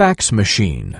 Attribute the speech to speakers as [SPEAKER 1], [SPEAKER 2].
[SPEAKER 1] fax machine.